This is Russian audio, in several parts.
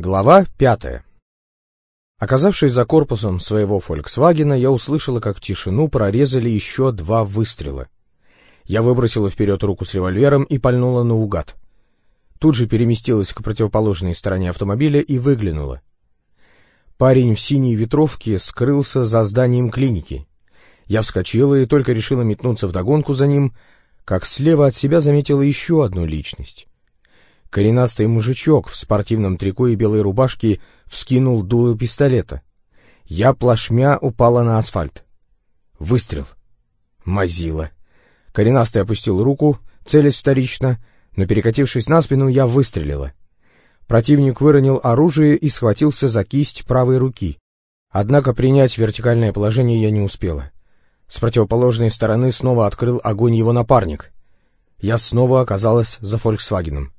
Глава пятая. Оказавшись за корпусом своего «Фольксвагена», я услышала, как в тишину прорезали еще два выстрела. Я выбросила вперед руку с револьвером и пальнула наугад. Тут же переместилась к противоположной стороне автомобиля и выглянула. Парень в синей ветровке скрылся за зданием клиники. Я вскочила и только решила метнуться вдогонку за ним, как слева от себя заметила еще одну личность. Коренастый мужичок в спортивном трико и белой рубашке вскинул дуло пистолета. Я плашмя упала на асфальт. Выстрел. Мазила. Коренастый опустил руку, целясь вторично, но, перекатившись на спину, я выстрелила. Противник выронил оружие и схватился за кисть правой руки. Однако принять вертикальное положение я не успела. С противоположной стороны снова открыл огонь его напарник. Я снова оказалась за «Фольксвагеном».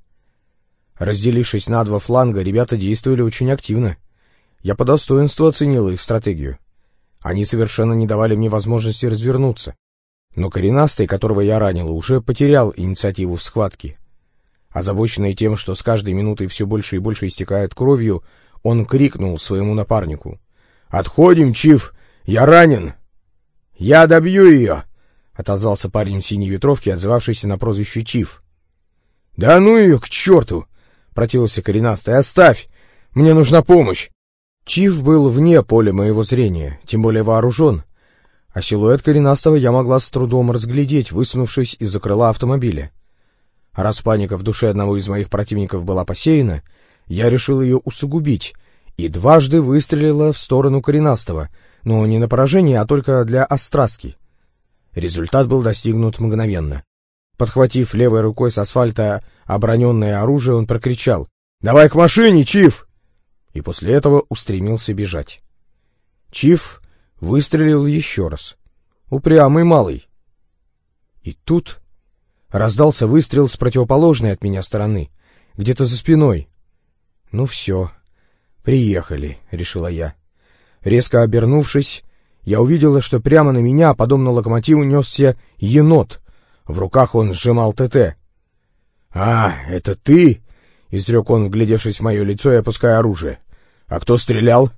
Разделившись на два фланга, ребята действовали очень активно. Я по достоинству оценил их стратегию. Они совершенно не давали мне возможности развернуться. Но коренастый, которого я ранил, уже потерял инициативу в схватке. Озабоченный тем, что с каждой минутой все больше и больше истекает кровью, он крикнул своему напарнику. «Отходим, Чиф! Я ранен!» «Я добью ее!» — отозвался парень в синей ветровке, отзывавшийся на прозвище Чиф. «Да ну ее к черту!» — противился коренастый. «Оставь! Мне нужна помощь!» Чиф был вне поля моего зрения, тем более вооружен, а силуэт коренастого я могла с трудом разглядеть, высунувшись из-за крыла автомобиля. раз паника в душе одного из моих противников была посеяна, я решил ее усугубить и дважды выстрелила в сторону коренастого, но не на поражение, а только для острастки. Результат был достигнут мгновенно. Подхватив левой рукой с асфальта оброненное оружие, он прокричал «Давай к машине, Чиф!» и после этого устремился бежать. Чиф выстрелил еще раз. Упрямый малый. И тут раздался выстрел с противоположной от меня стороны, где-то за спиной. «Ну все, приехали», — решила я. Резко обернувшись, я увидела, что прямо на меня, подобно локомотиву, несся енот, в руках он сжимал ТТ. «А, это ты?» — изрек он, вглядевшись в мое лицо и опуская оружие. «А кто стрелял?»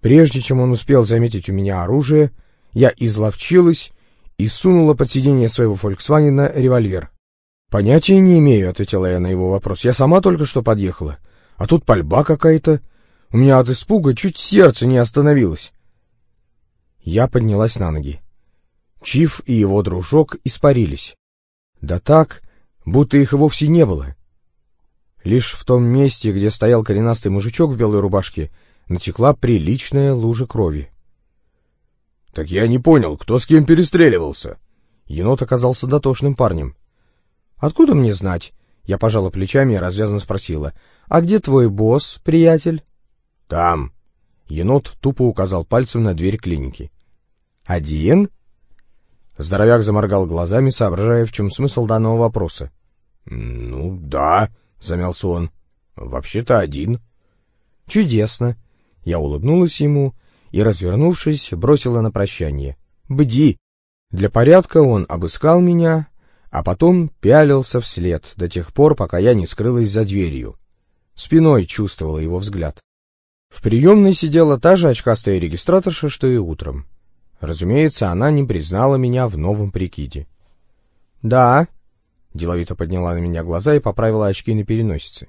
Прежде чем он успел заметить у меня оружие, я изловчилась и сунула под сиденье своего «Фольксвагена» револьвер. «Понятия не имею», — ответила я на его вопрос. «Я сама только что подъехала. А тут пальба какая-то. У меня от испуга чуть сердце не остановилось». Я поднялась на ноги. Чиф и его дружок испарились. Да так, будто их и вовсе не было. Лишь в том месте, где стоял коренастый мужичок в белой рубашке, натекла приличная лужа крови. — Так я не понял, кто с кем перестреливался? Енот оказался дотошным парнем. — Откуда мне знать? Я пожала плечами и развязно спросила. — А где твой босс, приятель? — Там. Енот тупо указал пальцем на дверь клиники. — Один? Здоровяк заморгал глазами, соображая, в чем смысл данного вопроса. — Ну, да, — замялся он. — Вообще-то один. — Чудесно. Я улыбнулась ему и, развернувшись, бросила на прощание. — Бди! Для порядка он обыскал меня, а потом пялился вслед до тех пор, пока я не скрылась за дверью. Спиной чувствовала его взгляд. В приемной сидела та же очкастая регистраторша, что и утром. Разумеется, она не признала меня в новом прикиде. «Да», — деловито подняла на меня глаза и поправила очки на переносице.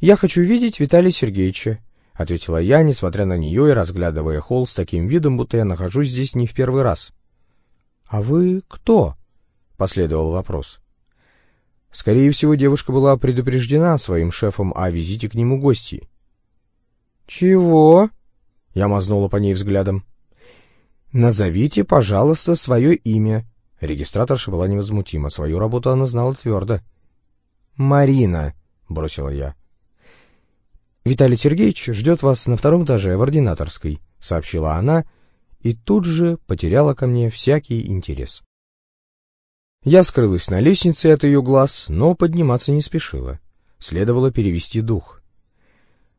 «Я хочу видеть Виталия Сергеевича», — ответила я, несмотря на нее и разглядывая холл с таким видом, будто я нахожусь здесь не в первый раз. «А вы кто?» — последовал вопрос. Скорее всего, девушка была предупреждена своим шефом о визите к нему гостей. «Чего?» — я мазнула по ней взглядом. «Назовите, пожалуйста, свое имя». Регистраторша была невозмутима, свою работу она знала твердо. «Марина», — бросила я. «Виталий Сергеевич ждет вас на втором этаже в ординаторской», — сообщила она, и тут же потеряла ко мне всякий интерес. Я скрылась на лестнице от ее глаз, но подниматься не спешила. Следовало перевести дух.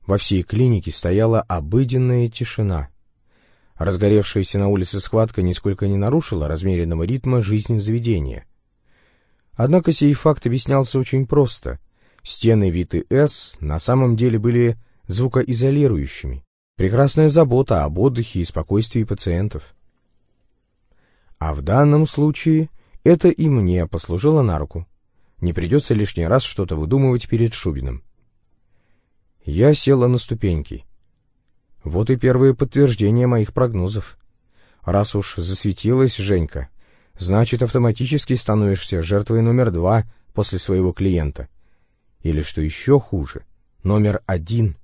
Во всей клинике стояла обыденная тишина — Разгоревшаяся на улице схватка нисколько не нарушила размеренного ритма жизни заведения. Однако сей факт объяснялся очень просто. Стены Виты С на самом деле были звукоизолирующими. Прекрасная забота об отдыхе и спокойствии пациентов. А в данном случае это и мне послужило на руку. Не придется лишний раз что-то выдумывать перед Шубиным. Я села на ступеньки. Вот и первые подтверждения моих прогнозов. Раз уж засветилась Женька, значит, автоматически становишься жертвой номер два после своего клиента. Или, что еще хуже, номер один.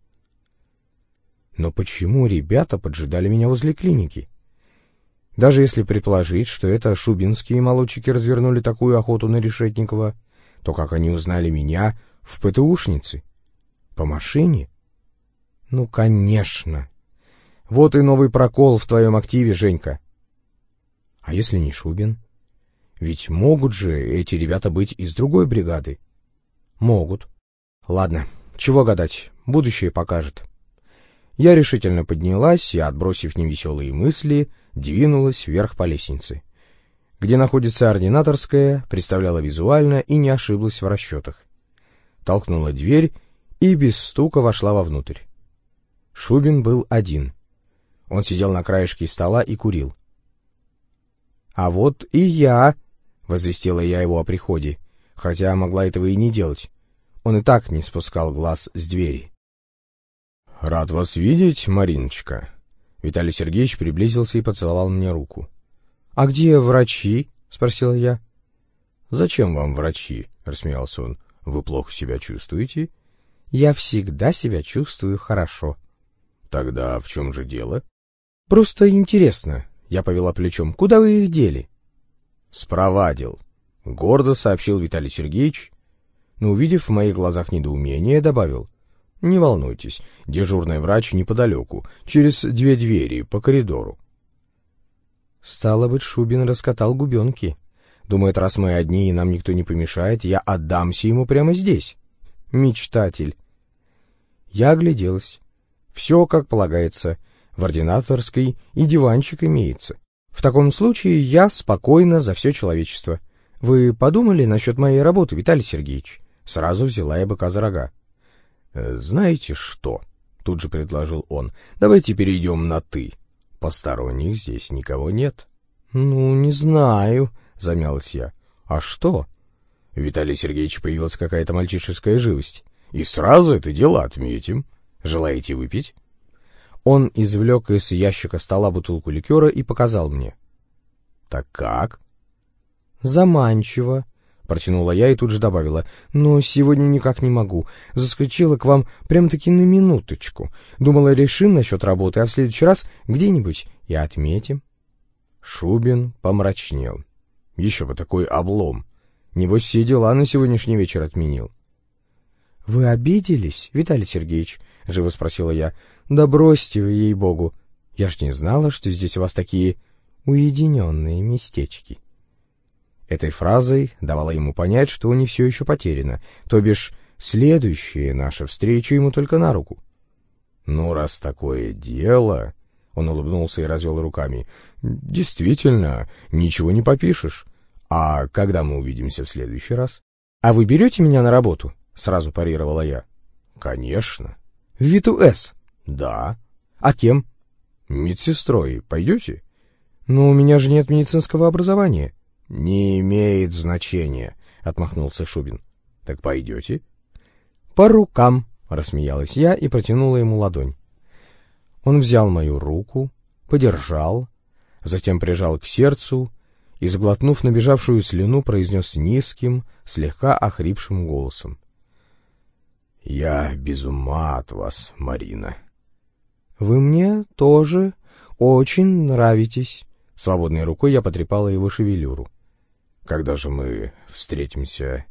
Но почему ребята поджидали меня возле клиники? Даже если предположить, что это шубинские молодчики развернули такую охоту на Решетникова, то как они узнали меня в ПТУшнице? По машине? Ну, конечно. Вот и новый прокол в твоем активе, Женька. А если не Шубин? Ведь могут же эти ребята быть из другой бригады. Могут. Ладно, чего гадать, будущее покажет. Я решительно поднялась и, отбросив невеселые мысли, двинулась вверх по лестнице. Где находится ординаторская, представляла визуально и не ошиблась в расчетах. Толкнула дверь и без стука вошла вовнутрь. Шубин был один. Он сидел на краешке стола и курил. — А вот и я, — возвестила я его о приходе, хотя могла этого и не делать. Он и так не спускал глаз с двери. — Рад вас видеть, Мариночка. Виталий Сергеевич приблизился и поцеловал мне руку. — А где врачи? — спросила я. — Зачем вам врачи? — рассмеялся он. — Вы плохо себя чувствуете? — я всегда себя чувствую хорошо. Тогда в чем же дело? Просто интересно. Я повела плечом. Куда вы их дели? Спровадил. Гордо сообщил Виталий Сергеевич, но, увидев в моих глазах недоумение, добавил. Не волнуйтесь, дежурный врач неподалеку, через две двери, по коридору. Стало быть, Шубин раскатал губенки. Думает, раз мы одни и нам никто не помешает, я отдамся ему прямо здесь. Мечтатель. Я огляделась. Все, как полагается, в ординаторской и диванчик имеется. В таком случае я спокойно за все человечество. Вы подумали насчет моей работы, Виталий Сергеевич? Сразу взяла я быка за рога. «Э, «Знаете что?» — тут же предложил он. «Давайте перейдем на «ты». Посторонних здесь никого нет». «Ну, не знаю», — замялась я. «А что?» Виталий Сергеевич появилась какая-то мальчишеская живость. И сразу это дело отметим. Желаете выпить? Он извлек из ящика стола бутылку ликера и показал мне. Так как? Заманчиво, протянула я и тут же добавила. Но сегодня никак не могу. Заскочила к вам прям-таки на минуточку. Думала, решим насчет работы, а в следующий раз где-нибудь и отметим. Шубин помрачнел. Еще бы такой облом. Небось, все дела на сегодняшний вечер отменил. — Вы обиделись, Виталий Сергеевич? — живо спросила я. — Да бросьте вы, ей-богу. Я ж не знала, что здесь у вас такие уединенные местечки. Этой фразой давала ему понять, что не все еще потеряно, то бишь следующая наша встреча ему только на руку. — Ну, раз такое дело... — он улыбнулся и развел руками. — Действительно, ничего не попишешь. А когда мы увидимся в следующий раз? — А вы берете меня на работу? — сразу парировала я. — Конечно. — В Виту Да. — А кем? — Медсестрой. Пойдете? — Но у меня же нет медицинского образования. — Не имеет значения, — отмахнулся Шубин. — Так пойдете? — По рукам, — рассмеялась я и протянула ему ладонь. Он взял мою руку, подержал, затем прижал к сердцу и, сглотнув набежавшую слюну, произнес низким, слегка охрипшим голосом. — Я без ума от вас, Марина. — Вы мне тоже очень нравитесь. Свободной рукой я потрепала его шевелюру. — Когда же мы встретимся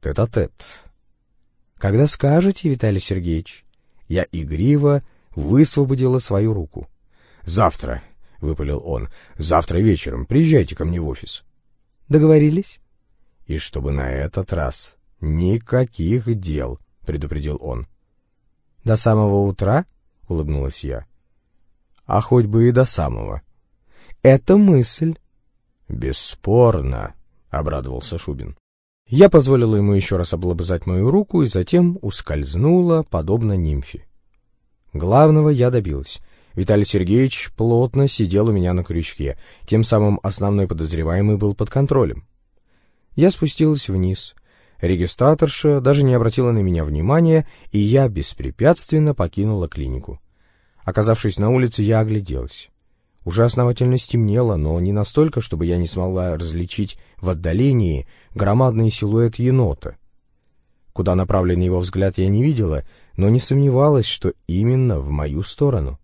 тет-а-тет? -тет? — Когда скажете, Виталий Сергеевич. Я игриво высвободила свою руку. — Завтра, — выпалил он. — Завтра вечером приезжайте ко мне в офис. — Договорились? — И чтобы на этот раз никаких дел, — предупредил он. — До самого утра? — улыбнулась я. — А хоть бы и до самого. — Это мысль. — Бесспорно, — обрадовался Шубин. Я позволила ему еще раз облобызать мою руку и затем ускользнула, подобно нимфе. Главного я добилась. Виталий Сергеевич плотно сидел у меня на крючке, тем самым основной подозреваемый был под контролем. Я спустилась вниз. Регистраторша даже не обратила на меня внимания, и я беспрепятственно покинула клинику. Оказавшись на улице, я огляделась. Уже основательно стемнело, но не настолько, чтобы я не смогла различить в отдалении громадный силуэт енота. Куда направлен его взгляд, я не видела, но не сомневалась, что именно в мою сторону.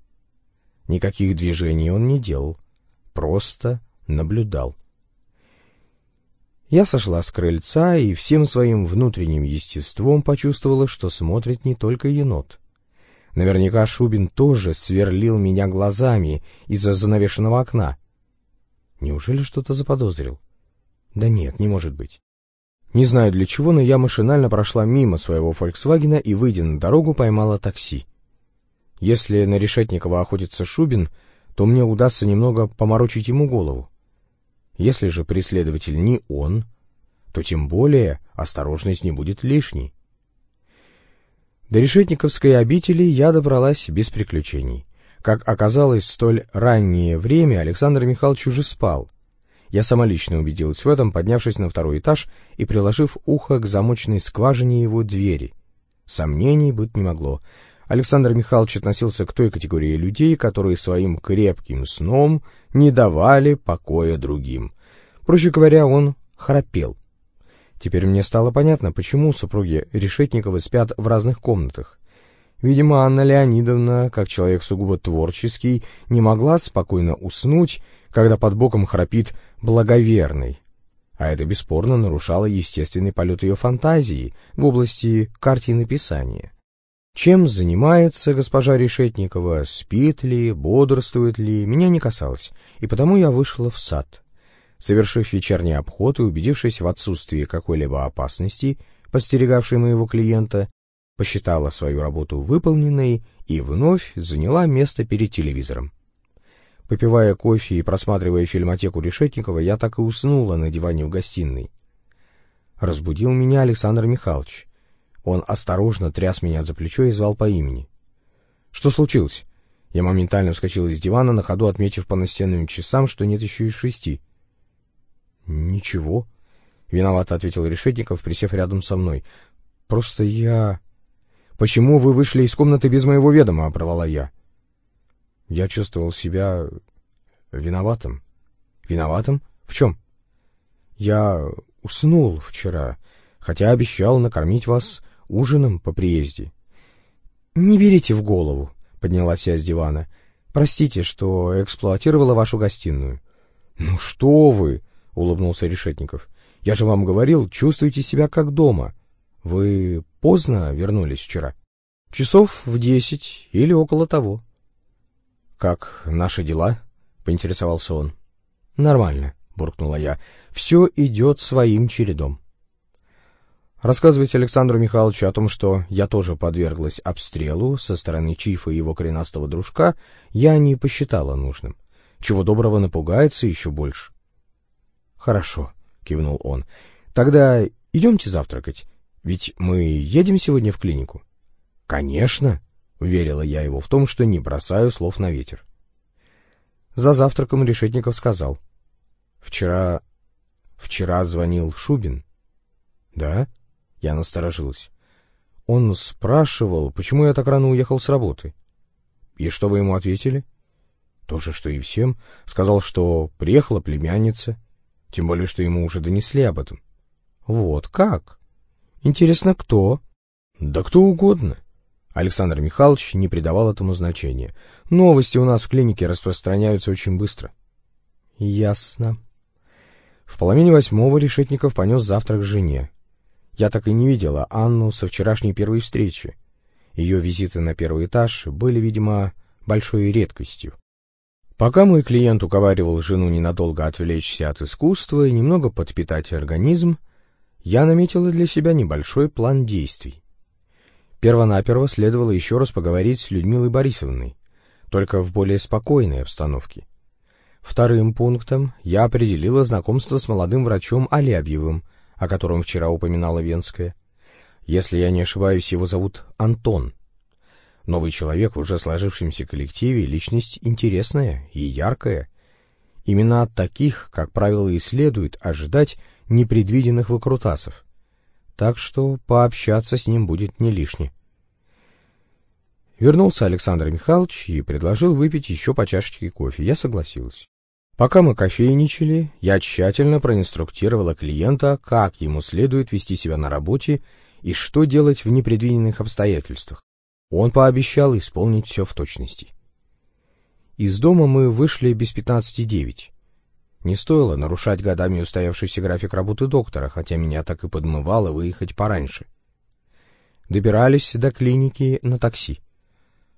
Никаких движений он не делал, просто наблюдал. Я сошла с крыльца и всем своим внутренним естеством почувствовала, что смотрит не только енот. Наверняка Шубин тоже сверлил меня глазами из-за занавешенного окна. Неужели что-то заподозрил? Да нет, не может быть. Не знаю для чего, но я машинально прошла мимо своего «Фольксвагена» и, выйдя на дорогу, поймала такси. Если на Решетникова охотится Шубин, то мне удастся немного поморочить ему голову. Если же преследователь не он, то тем более осторожность не будет лишней. До Решетниковской обители я добралась без приключений. Как оказалось, в столь раннее время Александр Михайлович уже спал. Я сама лично убедилась в этом, поднявшись на второй этаж и приложив ухо к замочной скважине его двери. Сомнений быть не могло. Александр Михайлович относился к той категории людей, которые своим крепким сном не давали покоя другим. Проще говоря, он храпел. Теперь мне стало понятно, почему супруги Решетниковы спят в разных комнатах. Видимо, Анна Леонидовна, как человек сугубо творческий, не могла спокойно уснуть, когда под боком храпит благоверный. А это бесспорно нарушало естественный полет ее фантазии в области картинописания. Чем занимается госпожа Решетникова, спит ли, бодрствует ли, меня не касалось, и потому я вышла в сад. Совершив вечерний обход и убедившись в отсутствии какой-либо опасности, подстерегавшей моего клиента, посчитала свою работу выполненной и вновь заняла место перед телевизором. Попивая кофе и просматривая фильмотеку Решетникова, я так и уснула на диване в гостиной. Разбудил меня Александр Михайлович. Он осторожно тряс меня за плечо и звал по имени. «Что случилось?» Я моментально вскочил из дивана, на ходу отметив по настенным часам, что нет еще и шести. «Ничего», — виновато ответил Решетников, присев рядом со мной. «Просто я...» «Почему вы вышли из комнаты без моего ведома?» — оборвала я. Я чувствовал себя виноватым. «Виноватым? В чем?» «Я уснул вчера, хотя обещал накормить вас ужином по приезде». «Не берите в голову», — поднялась я с дивана. «Простите, что эксплуатировала вашу гостиную». «Ну что вы!» — улыбнулся Решетников. — Я же вам говорил, чувствуйте себя как дома. Вы поздно вернулись вчера? — Часов в десять или около того. — Как наши дела? — поинтересовался он. — Нормально, — буркнула я. — Все идет своим чередом. Рассказывать Александру Михайловичу о том, что я тоже подверглась обстрелу со стороны Чифа и его коренастого дружка, я не посчитала нужным. Чего доброго напугается еще больше. «Хорошо», — кивнул он. «Тогда идемте завтракать, ведь мы едем сегодня в клинику». «Конечно», — уверила я его в том, что не бросаю слов на ветер. За завтраком Решетников сказал. «Вчера... вчера звонил Шубин». «Да?» — я насторожилась. «Он спрашивал, почему я так рано уехал с работы». «И что вы ему ответили?» «То же, что и всем. Сказал, что приехала племянница». Тем более, что ему уже донесли об этом. Вот как? Интересно, кто? Да кто угодно. Александр Михайлович не придавал этому значения. Новости у нас в клинике распространяются очень быстро. Ясно. В половине восьмого Решетников понес завтрак жене. Я так и не видела Анну со вчерашней первой встречи. Ее визиты на первый этаж были, видимо, большой редкостью. Пока мой клиент уговаривал жену ненадолго отвлечься от искусства и немного подпитать организм, я наметила для себя небольшой план действий. Первонаперво следовало еще раз поговорить с Людмилой Борисовной, только в более спокойной обстановке. Вторым пунктом я определила знакомство с молодым врачом Алябьевым, о котором вчера упоминала Венская. Если я не ошибаюсь, его зовут Антон. Новый человек в уже сложившемся коллективе — личность интересная и яркая. Именно от таких, как правило, и следует ожидать непредвиденных выкрутасов. Так что пообщаться с ним будет не лишне. Вернулся Александр Михайлович и предложил выпить еще по чашечке кофе. Я согласилась. Пока мы кофейничали, я тщательно проинструктировала клиента, как ему следует вести себя на работе и что делать в непредвиденных обстоятельствах. Он пообещал исполнить все в точности. Из дома мы вышли без пятнадцати девять. Не стоило нарушать годами устоявшийся график работы доктора, хотя меня так и подмывало выехать пораньше. Добирались до клиники на такси.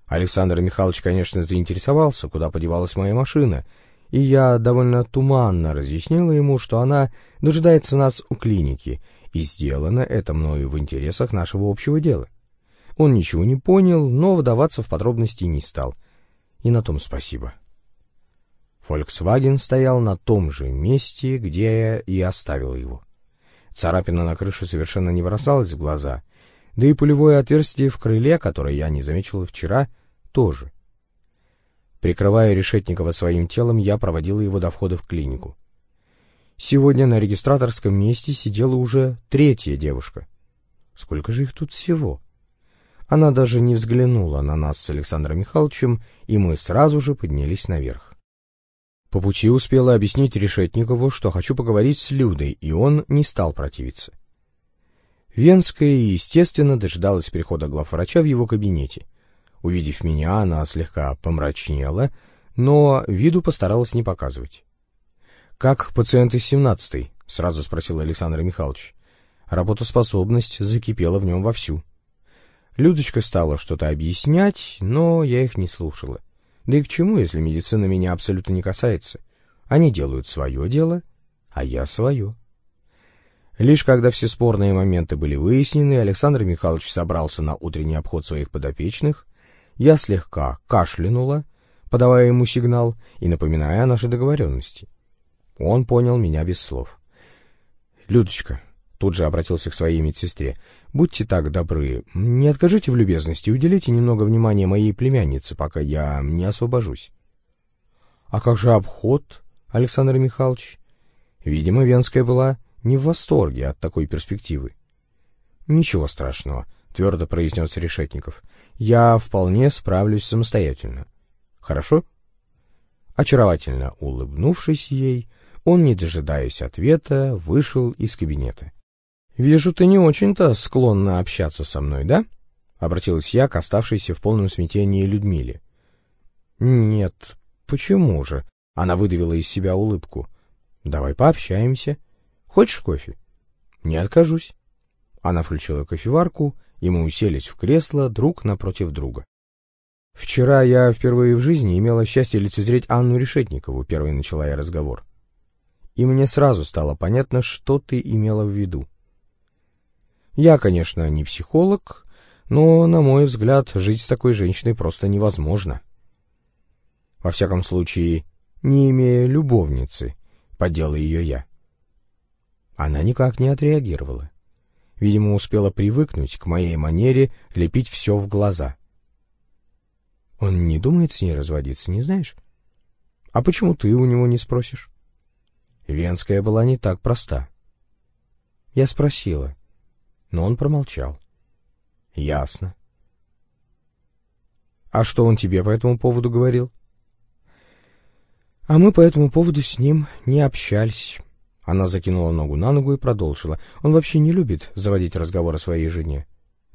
Александр Михайлович, конечно, заинтересовался, куда подевалась моя машина, и я довольно туманно разъяснила ему, что она дожидается нас у клиники, и сделано это мною в интересах нашего общего дела. Он ничего не понял, но вдаваться в подробности не стал. И на том спасибо. Volkswagen стоял на том же месте, где я и оставил его. Царапина на крыше совершенно не бросалась в глаза, да и пулевое отверстие в крыле, которое я не заметил вчера, тоже. Прикрывая Решетникова своим телом, я проводил его до входа в клинику. Сегодня на регистраторском месте сидела уже третья девушка. Сколько же их тут всего? Она даже не взглянула на нас с Александром Михайловичем, и мы сразу же поднялись наверх. По пути успела объяснить Решетникову, что хочу поговорить с Людой, и он не стал противиться. Венская, естественно, дожидалась прихода главврача в его кабинете. Увидев меня, она слегка помрачнела, но виду постаралась не показывать. — Как пациент из семнадцатой? — сразу спросил Александр Михайлович. Работоспособность закипела в нем вовсю. Людочка стала что-то объяснять, но я их не слушала. Да и к чему, если медицина меня абсолютно не касается? Они делают свое дело, а я свое. Лишь когда все спорные моменты были выяснены, Александр Михайлович собрался на утренний обход своих подопечных, я слегка кашлянула, подавая ему сигнал и напоминая о нашей договоренности. Он понял меня без слов. — Людочка, Тут же обратился к своей медсестре. «Будьте так добры, не откажите в любезности, уделите немного внимания моей племяннице, пока я не освобожусь». «А как же обход, Александр Михайлович?» Видимо, Венская была не в восторге от такой перспективы. «Ничего страшного», — твердо произнес Решетников. «Я вполне справлюсь самостоятельно. Хорошо?» Очаровательно улыбнувшись ей, он, не дожидаясь ответа, вышел из кабинета. «Вижу, ты не очень-то склонна общаться со мной, да?» — обратилась я к оставшейся в полном смятении Людмиле. «Нет, почему же?» — она выдавила из себя улыбку. «Давай пообщаемся. Хочешь кофе?» «Не откажусь». Она включила кофеварку, и мы уселись в кресло друг напротив друга. «Вчера я впервые в жизни имела счастье лицезреть Анну Решетникову», — первой начала я разговор. «И мне сразу стало понятно, что ты имела в виду. Я, конечно, не психолог, но, на мой взгляд, жить с такой женщиной просто невозможно. Во всяком случае, не имея любовницы, поддела ее я. Она никак не отреагировала. Видимо, успела привыкнуть к моей манере лепить все в глаза. Он не думает с ней разводиться, не знаешь? А почему ты у него не спросишь? Венская была не так проста. Я спросила — но он промолчал. «Ясно». «А что он тебе по этому поводу говорил?» «А мы по этому поводу с ним не общались». Она закинула ногу на ногу и продолжила. «Он вообще не любит заводить разговор о своей жене.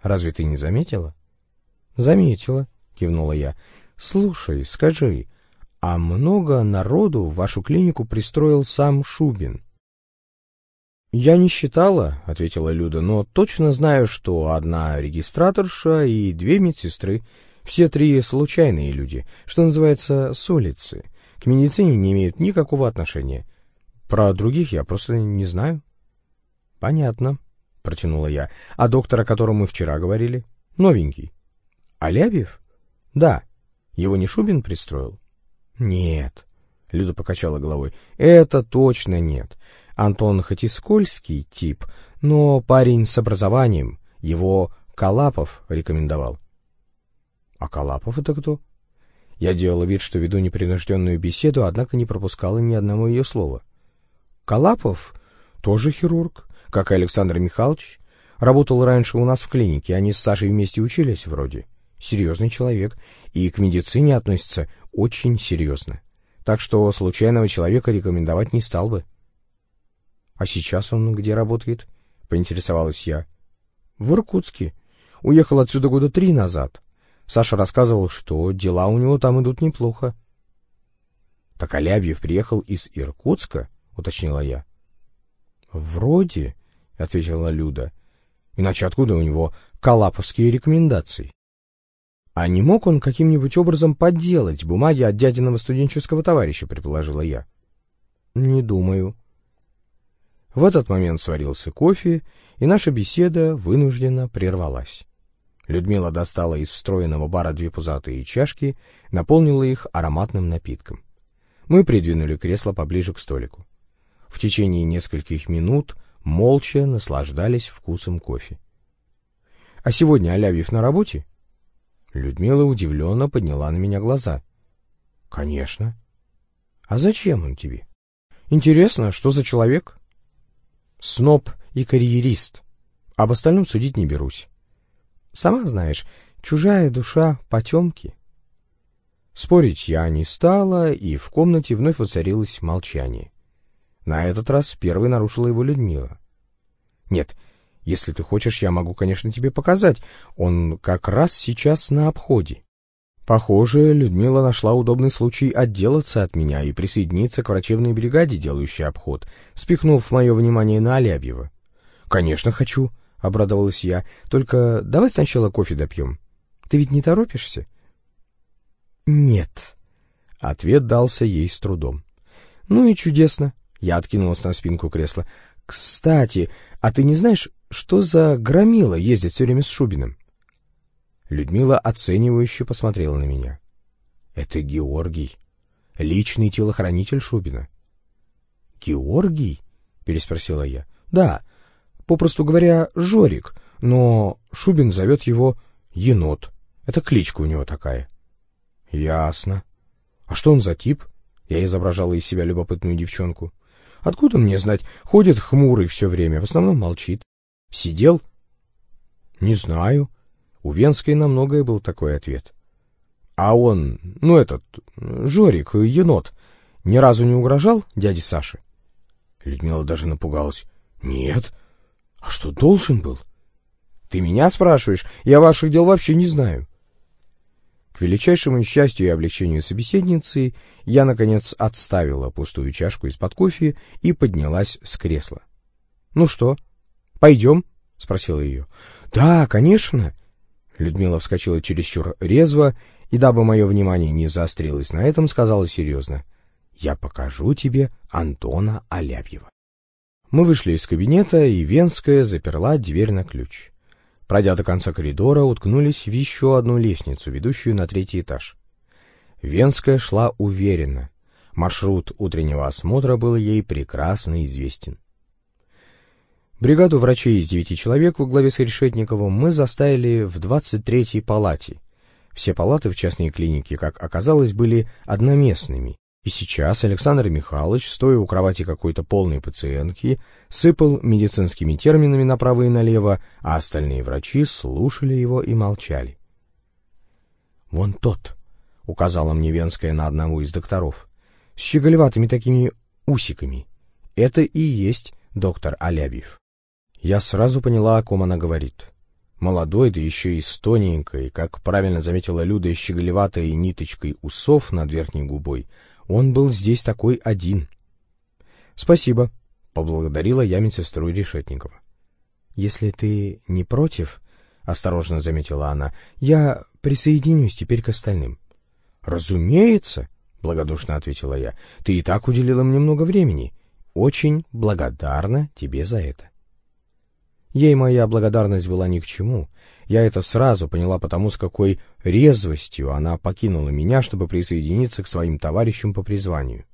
Разве ты не заметила?» «Заметила», — кивнула я. «Слушай, скажи, а много народу в вашу клинику пристроил сам Шубин?» «Я не считала», — ответила Люда, — «но точно знаю, что одна регистраторша и две медсестры, все три случайные люди, что называется, с улицы, к медицине не имеют никакого отношения. Про других я просто не знаю». «Понятно», — протянула я. «А доктор, о котором мы вчера говорили? Новенький». «Алябьев?» «Да. Его не Шубин пристроил?» «Нет», — Люда покачала головой, — «это точно нет». Антон хоть и скользкий тип, но парень с образованием, его Калапов рекомендовал. — А Калапов это кто? Я делала вид, что веду непринужденную беседу, однако не пропускала ни одного ее слова. — Калапов тоже хирург, как и Александр Михайлович. Работал раньше у нас в клинике, они с Сашей вместе учились вроде. Серьезный человек, и к медицине относится очень серьезно. Так что случайного человека рекомендовать не стал бы. — А сейчас он где работает? — поинтересовалась я. — В Иркутске. Уехал отсюда года три назад. Саша рассказывал, что дела у него там идут неплохо. — Так Алябьев приехал из Иркутска? — уточнила я. — Вроде, — ответила Люда. — Иначе откуда у него калаповские рекомендации? А не мог он каким-нибудь образом подделать бумаги от дядиного студенческого товарища, предположила я. Не думаю. В этот момент сварился кофе, и наша беседа вынужденно прервалась. Людмила достала из встроенного бара две пузатые чашки, наполнила их ароматным напитком. Мы придвинули кресло поближе к столику. В течение нескольких минут молча наслаждались вкусом кофе. — А сегодня Алявьев на работе? Людмила удивленно подняла на меня глаза. — Конечно. — А зачем он тебе? — Интересно, что за человек? — Сноб и карьерист. Об остальном судить не берусь. Сама знаешь, чужая душа — потемки. Спорить я не стала, и в комнате вновь воцарилось молчание. На этот раз первой нарушила его Людмила. — Нет, — если ты хочешь, я могу, конечно, тебе показать. Он как раз сейчас на обходе. Похоже, Людмила нашла удобный случай отделаться от меня и присоединиться к врачебной бригаде, делающей обход, спихнув мое внимание на Алябьева. — Конечно, хочу, — обрадовалась я. — Только давай сначала кофе допьем. Ты ведь не торопишься? — Нет. Ответ дался ей с трудом. — Ну и чудесно. Я откинулась на спинку кресла. — Кстати, а ты не знаешь, что за громила ездит все время с Шубиным? Людмила оценивающе посмотрела на меня. Это Георгий, личный телохранитель Шубина. Георгий? переспросила я. Да, попросту говоря, Жорик, но Шубин зовет его Енот. Это кличка у него такая. Ясно. А что он за тип? Я изображала из себя любопытную девчонку. Откуда мне знать? Ходит хмурый все время, в основном молчит. Сидел? Не знаю. У Венской на многое был такой ответ. А он, ну этот, Жорик, енот, ни разу не угрожал дяде Саше? Людмила даже напугалась. Нет. А что, должен был? Ты меня спрашиваешь? Я ваших дел вообще не знаю. К величайшему счастью и облегчению собеседницы я, наконец, отставила пустую чашку из-под кофе и поднялась с кресла. — Ну что, Пойдем? — спросила ее. — Да, конечно. Людмила вскочила чересчур резво, и, дабы мое внимание не заострилось на этом, сказала серьезно. — Я покажу тебе Антона Алябьева. Мы вышли из кабинета, и Венская заперла дверь на ключ. Пройдя до конца коридора, уткнулись в еще одну лестницу, ведущую на третий этаж. Венская шла уверенно. Маршрут утреннего осмотра был ей прекрасно известен. Бригаду врачей из девяти человек во главе с Решетниковым мы заставили в 23-й палате. Все палаты в частной клинике, как оказалось, были одноместными. И сейчас Александр Михайлович, стоя у кровати какой-то полной пациентки, сыпал медицинскими терминами направо и налево, а остальные врачи слушали его и молчали. «Вон тот», — указала мне Венская на одного из докторов, — «с щеголеватыми такими усиками. Это и есть доктор Алябьев». Я сразу поняла, о ком она говорит. Молодой, да еще и с тоненькой, как правильно заметила Люда, щеголеватой ниточкой усов над верхней губой, он был здесь такой один. — Спасибо, — поблагодарила я медсестру Решетникова. — Если ты не против, — осторожно заметила она, — я присоединюсь теперь к остальным. — Разумеется, — благодушно ответила я, — ты и так уделила мне много времени. Очень благодарна тебе за это. Ей моя благодарность была ни к чему. Я это сразу поняла потому, с какой резвостью она покинула меня, чтобы присоединиться к своим товарищам по призванию.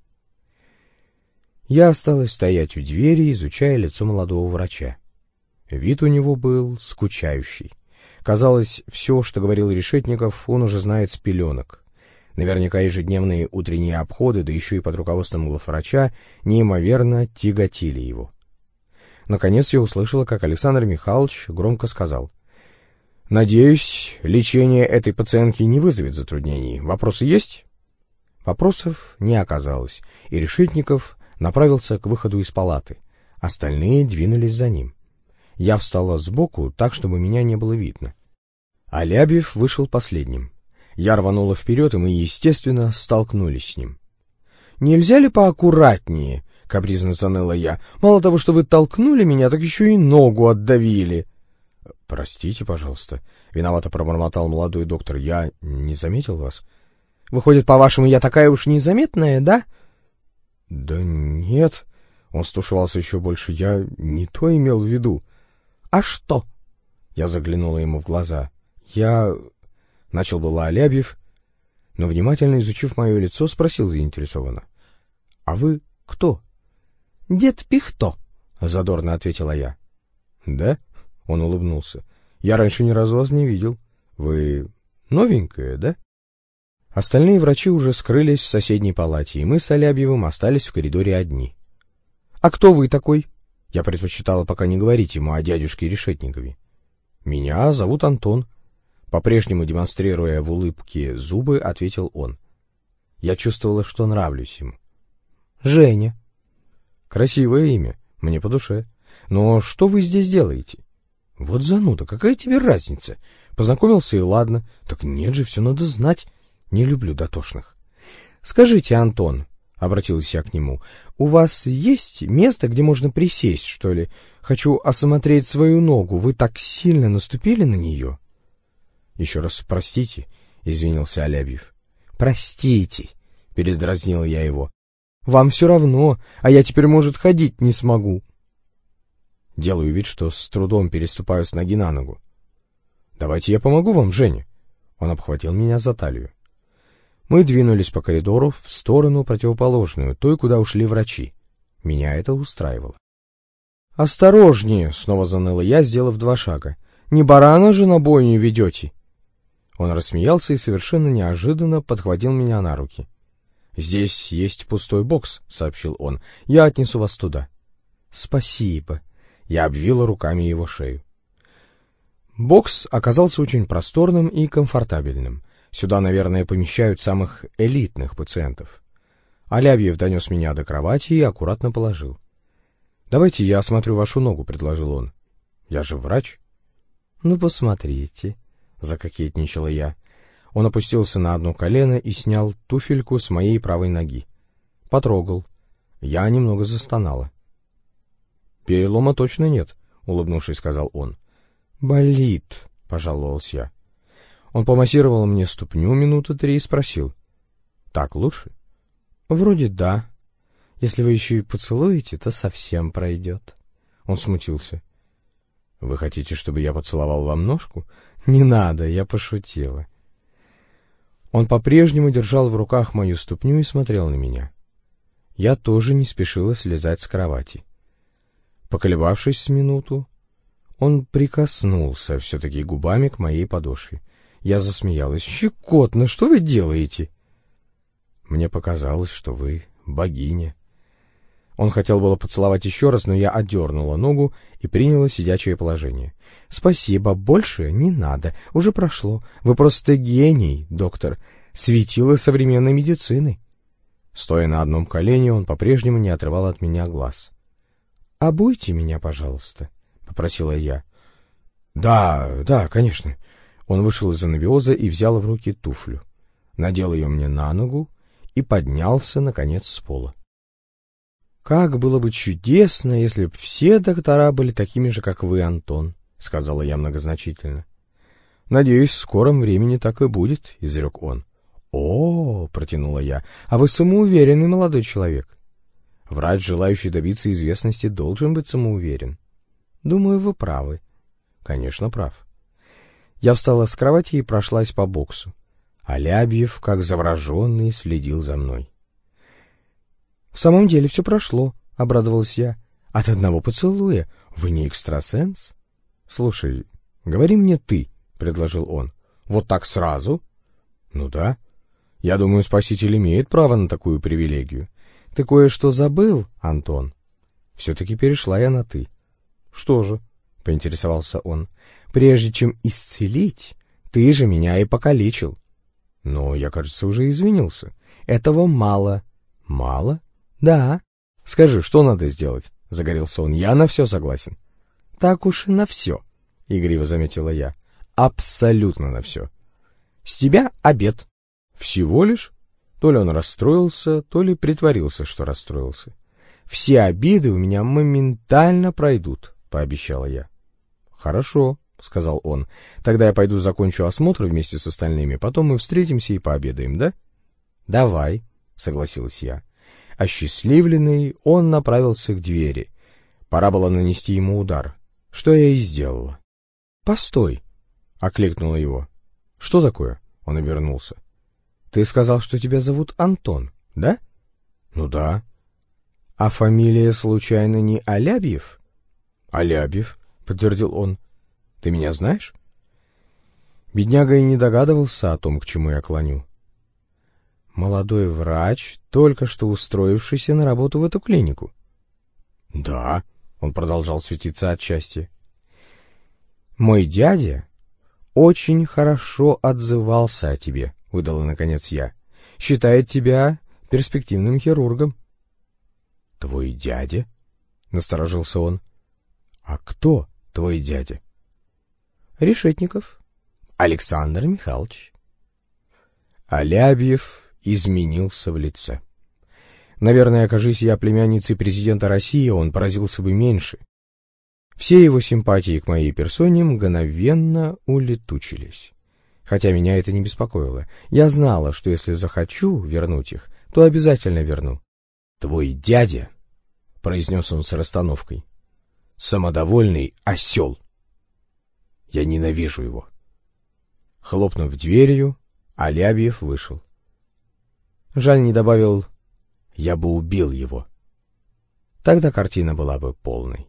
Я осталась стоять у двери, изучая лицо молодого врача. Вид у него был скучающий. Казалось, все, что говорил Решетников, он уже знает с пеленок. Наверняка ежедневные утренние обходы, да еще и под руководством главврача, неимоверно тяготили его. Наконец я услышала, как Александр Михайлович громко сказал. «Надеюсь, лечение этой пациентки не вызовет затруднений. Вопросы есть?» Вопросов не оказалось, и Решетников направился к выходу из палаты. Остальные двинулись за ним. Я встала сбоку, так, чтобы меня не было видно. Алябьев вышел последним. Я рванула вперед, и мы, естественно, столкнулись с ним. «Нельзя ли поаккуратнее?» — капризно заныла я. «Мало того, что вы толкнули меня, так еще и ногу отдавили». «Простите, пожалуйста», — виновато пробормотал молодой доктор. «Я не заметил вас». «Выходит, по-вашему, я такая уж незаметная, да?» «Да нет», — он стушевался еще больше. «Я не то имел в виду». «А что?» Я заглянула ему в глаза. «Я...» — начал было Алябьев, но, внимательно изучив мое лицо, спросил заинтересованно. «А вы кто?» «Дед Пихто», — задорно ответила я. «Да?» — он улыбнулся. «Я раньше ни разу вас не видел. Вы новенькая, да?» Остальные врачи уже скрылись в соседней палате, и мы с Алябьевым остались в коридоре одни. «А кто вы такой?» Я предпочитала пока не говорить ему о дядюшке Решетникове. «Меня зовут Антон», — по-прежнему демонстрируя в улыбке зубы, ответил он. Я чувствовала, что нравлюсь ему. «Женя», Красивое имя, мне по душе. Но что вы здесь делаете? Вот зануда, какая тебе разница? Познакомился и ладно. Так нет же, все надо знать. Не люблю дотошных. Скажите, Антон, — обратилась я к нему, — у вас есть место, где можно присесть, что ли? Хочу осмотреть свою ногу. Вы так сильно наступили на нее? Еще раз простите, — извинился Алябьев. Простите, — передразнил я его. Вам все равно, а я теперь, может, ходить не смогу. Делаю вид, что с трудом переступаю с ноги на ногу. «Давайте я помогу вам, Женя». Он обхватил меня за талию. Мы двинулись по коридору в сторону противоположную, той, куда ушли врачи. Меня это устраивало. «Осторожнее!» — снова заныла я, сделав два шага. «Не барана же на бойню ведете!» Он рассмеялся и совершенно неожиданно подхватил меня на руки. «Здесь есть пустой бокс», — сообщил он. «Я отнесу вас туда». «Спасибо». Я обвила руками его шею. Бокс оказался очень просторным и комфортабельным. Сюда, наверное, помещают самых элитных пациентов. Алябьев донес меня до кровати и аккуратно положил. «Давайте я осмотрю вашу ногу», — предложил он. «Я же врач». «Ну, посмотрите», — закокетничала я. Он опустился на одно колено и снял туфельку с моей правой ноги. Потрогал. Я немного застонала. «Перелома точно нет», — улыбнувшись, сказал он. «Болит», — пожаловался я. Он помассировал мне ступню минуты три и спросил. «Так лучше?» «Вроде да. Если вы еще и поцелуете, то совсем пройдет». Он смутился. «Вы хотите, чтобы я поцеловал вам ножку?» «Не надо, я пошутила. Он по-прежнему держал в руках мою ступню и смотрел на меня. Я тоже не спешила слезать с кровати. Поколебавшись с минуту, он прикоснулся все-таки губами к моей подошве. Я засмеялась. «Щекотно, что вы делаете?» «Мне показалось, что вы богиня». Он хотел было поцеловать еще раз, но я отдернула ногу и приняла сидячее положение. «Спасибо, больше не надо, уже прошло. Вы просто гений, доктор, светило современной медицины». Стоя на одном колене, он по-прежнему не отрывал от меня глаз. «Обуйте меня, пожалуйста», — попросила я. «Да, да, конечно». Он вышел из анабиоза и взял в руки туфлю. Надел ее мне на ногу и поднялся, наконец, с пола. «Как было бы чудесно, если бы все доктора были такими же, как вы, Антон», — сказала я многозначительно. «Надеюсь, в скором времени так и будет», — изрек он. «О, — протянула я, — а вы самоуверенный молодой человек». Врач, желающий добиться известности, должен быть самоуверен. Думаю, вы правы. Конечно, прав. Я встала с кровати и прошлась по боксу. Алябьев, как завороженный, следил за мной. В самом деле все прошло, — обрадовалась я. «От одного поцелуя? Вы не экстрасенс?» «Слушай, говори мне ты», — предложил он. «Вот так сразу?» «Ну да. Я думаю, спаситель имеет право на такую привилегию. Ты кое-что забыл, Антон?» Все-таки перешла я на «ты». «Что же?» — поинтересовался он. «Прежде чем исцелить, ты же меня и покалечил». «Но я, кажется, уже извинился. Этого мало». «Мало?» «Да». «Скажи, что надо сделать?» — загорелся он. «Я на все согласен». «Так уж и на все», — игриво заметила я. «Абсолютно на все. С тебя обед». «Всего лишь?» То ли он расстроился, то ли притворился, что расстроился. «Все обиды у меня моментально пройдут», — пообещала я. «Хорошо», — сказал он. «Тогда я пойду закончу осмотр вместе с остальными, потом мы встретимся и пообедаем, да?» «Давай», — согласилась я. Осчастливленный, он направился к двери. Пора было нанести ему удар. Что я и сделала. «Постой!» — окликнула его. «Что такое?» — он обернулся. «Ты сказал, что тебя зовут Антон, да?» «Ну да». «А фамилия, случайно, не Алябьев?» «Алябьев», — подтвердил он. «Ты меня знаешь?» Бедняга и не догадывался о том, к чему я клоню. Молодой врач, только что устроившийся на работу в эту клинику. Да, он продолжал светиться от счастья. Мой дядя очень хорошо отзывался о тебе, выдала наконец я. Считает тебя перспективным хирургом. Твой дядя? насторожился он. А кто твой дядя? Решетников. Александр Михайлович. Алябьев изменился в лице. Наверное, окажись я племянницей президента России, он поразился бы меньше. Все его симпатии к моей персоне мгновенно улетучились. Хотя меня это не беспокоило. Я знала, что если захочу вернуть их, то обязательно верну. «Твой дядя», — произнес он с расстановкой, — «самодовольный осел. Я ненавижу его». Хлопнув дверью, Алябьев вышел. Жаль не добавил «я бы убил его». Тогда картина была бы полной.